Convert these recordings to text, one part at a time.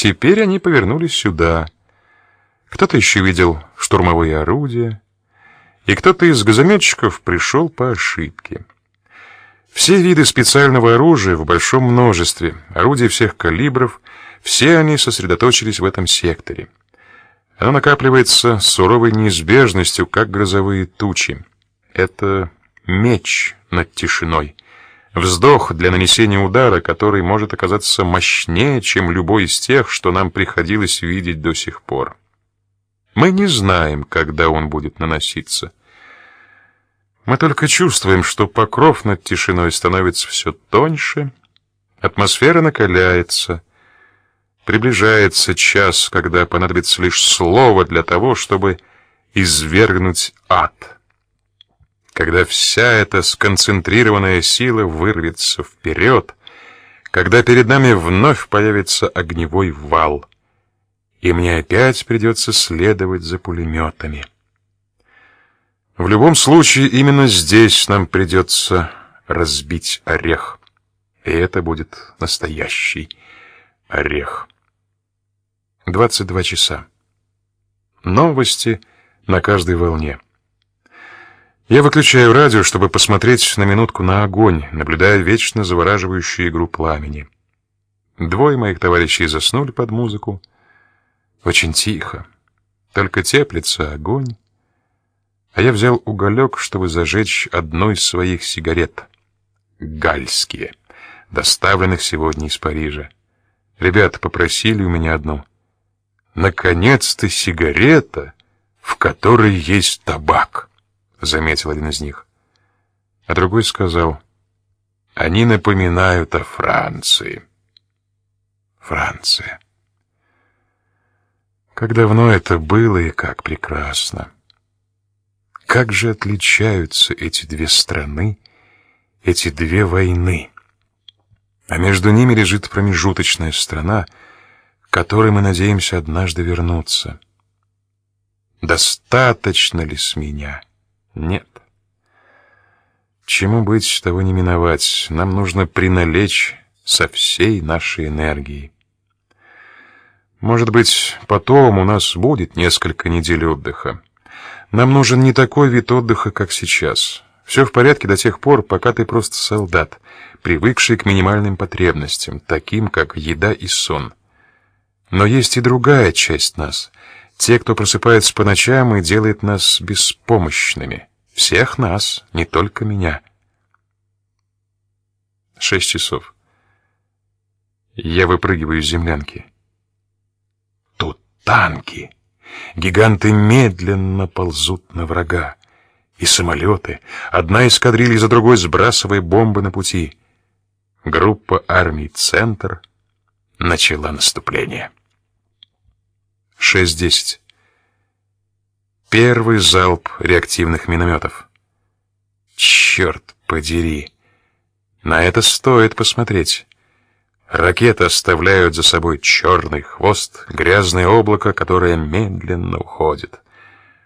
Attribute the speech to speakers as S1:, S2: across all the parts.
S1: Теперь они повернулись сюда. Кто-то еще видел штурмовые орудия, и кто-то из газометчиков пришел по ошибке. Все виды специального оружия в большом множестве, орудия всех калибров, все они сосредоточились в этом секторе. Оно накапливается с суровой неизбежностью, как грозовые тучи. Это меч над тишиной. Вздох для нанесения удара, который может оказаться мощнее, чем любой из тех, что нам приходилось видеть до сих пор. Мы не знаем, когда он будет наноситься. Мы только чувствуем, что покров над тишиной становится все тоньше, атмосфера накаляется, приближается час, когда понадобится лишь слово для того, чтобы извергнуть ад. Когда вся эта сконцентрированная сила вырвется вперед, когда перед нами вновь появится огневой вал, и мне опять придется следовать за пулеметами. В любом случае, именно здесь нам придется разбить орех. И это будет настоящий орех. 22 часа. Новости на каждой волне. Я выключаю радио, чтобы посмотреть на минутку на огонь, наблюдая вечно завораживающую игру пламени. Двое моих товарищей заснули под музыку. Очень тихо. Только теплится огонь а я взял уголек, чтобы зажечь одну из своих сигарет. Гальские, доставленных сегодня из Парижа. Ребята попросили у меня одну. Наконец-то сигарета, в которой есть табак, заметил один из них. А другой сказал: "Они напоминают о Франции". Франция. Как давно это было и как прекрасно. Как же отличаются эти две страны, эти две войны? А между ними лежит промежуточная страна, к которой мы надеемся однажды вернуться. Достаточно ли с меня? Нет. Чему быть, того не миновать. Нам нужно приналечь со всей нашей энергией. Может быть, потом у нас будет несколько недель отдыха. Нам нужен не такой вид отдыха, как сейчас. Все в порядке до тех пор, пока ты просто солдат, привыкший к минимальным потребностям, таким как еда и сон. Но есть и другая часть нас, те, кто просыпается по ночам и делает нас беспомощными. Всех нас, не только меня. Шесть часов. Я выпрыгиваю из землянки. Тут танки. Гиганты медленно ползут на врага. И самолеты, одна эскадрилья за другой сбрасывая бомбы на пути. Группа армий «Центр» начала наступление. 6.10. Первый залп реактивных минометов. Черт подери! На это стоит посмотреть. Ракеты оставляют за собой черный хвост, грязное облако, которое медленно уходит.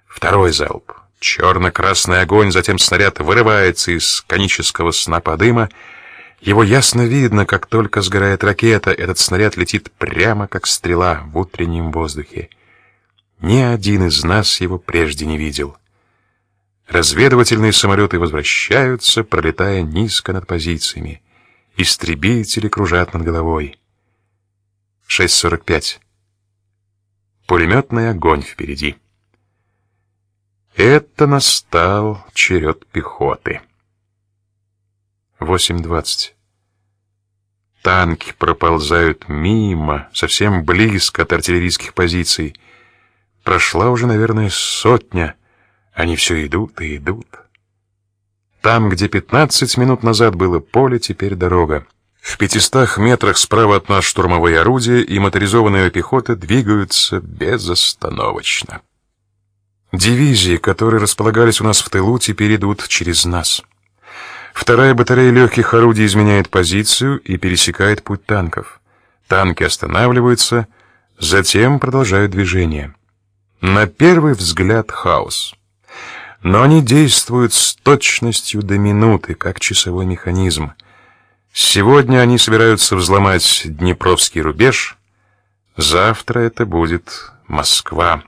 S1: Второй залп. Черно-красный огонь, затем снаряд вырывается из конического снопа дыма. Его ясно видно, как только сгорает ракета, этот снаряд летит прямо как стрела в утреннем воздухе. Ни один из нас его прежде не видел. Разведывательные самолеты возвращаются, пролетая низко над позициями. Истребители кружат над головой. 6.45. Пулеметный огонь впереди. Это настал черед пехоты. 8.20. Танки проползают мимо, совсем близко от артиллерийских позиций. Прошла уже, наверное, сотня. Они все идут и идут. Там, где 15 минут назад было поле, теперь дорога. В пятистах метрах справа от нас штурмовые орудия и моторизованная пехота двигаются безостановочно. Дивизии, которые располагались у нас в тылу, теперь идут через нас. Вторая батарея легких орудий изменяет позицию и пересекает путь танков. Танки останавливаются, затем продолжают движение. На первый взгляд хаос но они действуют с точностью до минуты, как часовой механизм. Сегодня они собираются взломать Днепровский рубеж, Завтра это будет Москва.